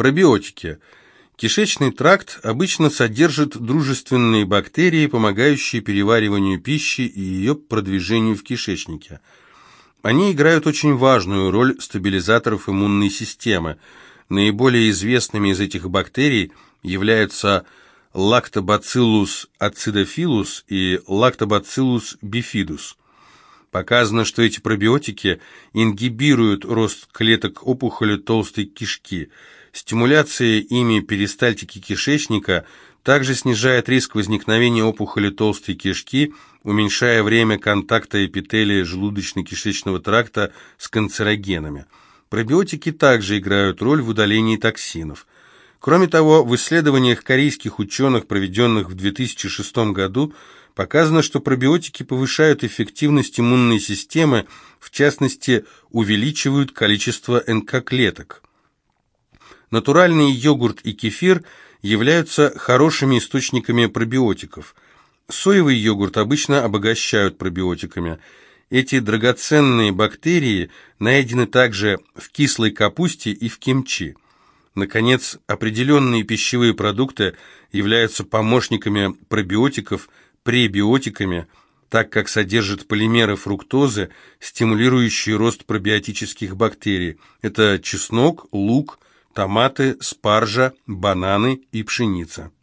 Пробиотики. Кишечный тракт обычно содержит дружественные бактерии, помогающие перевариванию пищи и ее продвижению в кишечнике. Они играют очень важную роль стабилизаторов иммунной системы. Наиболее известными из этих бактерий являются Lactobacillus acidophilus и Lactobacillus bifidus. Показано, что эти пробиотики ингибируют рост клеток опухоли толстой кишки. Стимуляция ими перистальтики кишечника также снижает риск возникновения опухоли толстой кишки, уменьшая время контакта эпителия желудочно-кишечного тракта с канцерогенами. Пробиотики также играют роль в удалении токсинов. Кроме того, в исследованиях корейских ученых, проведенных в 2006 году, Показано, что пробиотики повышают эффективность иммунной системы, в частности, увеличивают количество НК-клеток. Натуральный йогурт и кефир являются хорошими источниками пробиотиков. Соевый йогурт обычно обогащают пробиотиками. Эти драгоценные бактерии найдены также в кислой капусте и в кимчи. Наконец, определенные пищевые продукты являются помощниками пробиотиков – пребиотиками, так как содержит полимеры фруктозы, стимулирующие рост пробиотических бактерий. Это чеснок, лук, томаты, спаржа, бананы и пшеница.